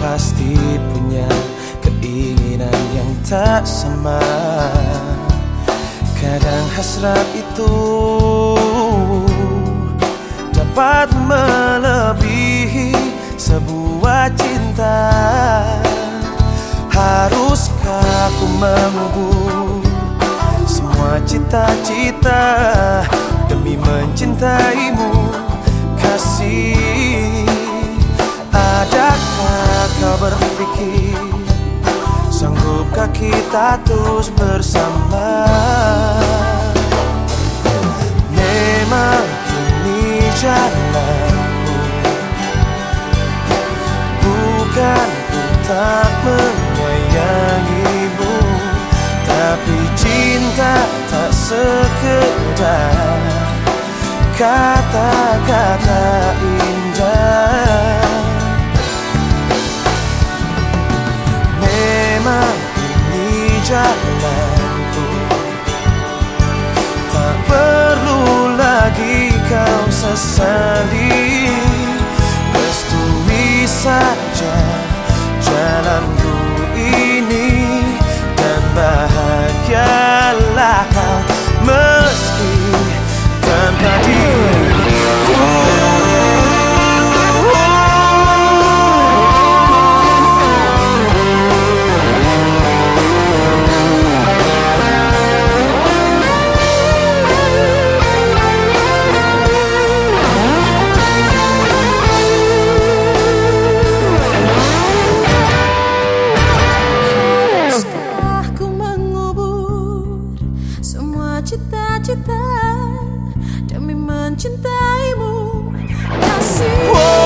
pasti punya keinginan yang tak sama. Kadang hasrat itu dapat melebihi sebuah cinta. Haruskah aku mengubur semua cita-cita demi mencintaimu? Kasih kita terus bersama. Memang ini jalanku. Bukan ku tak menyayangimu Tapi cinta tak sekedar. Kata-kata jalanku. Tak perlu lagi kau sesali cita-cita demi mencintaimu kasih. Wow.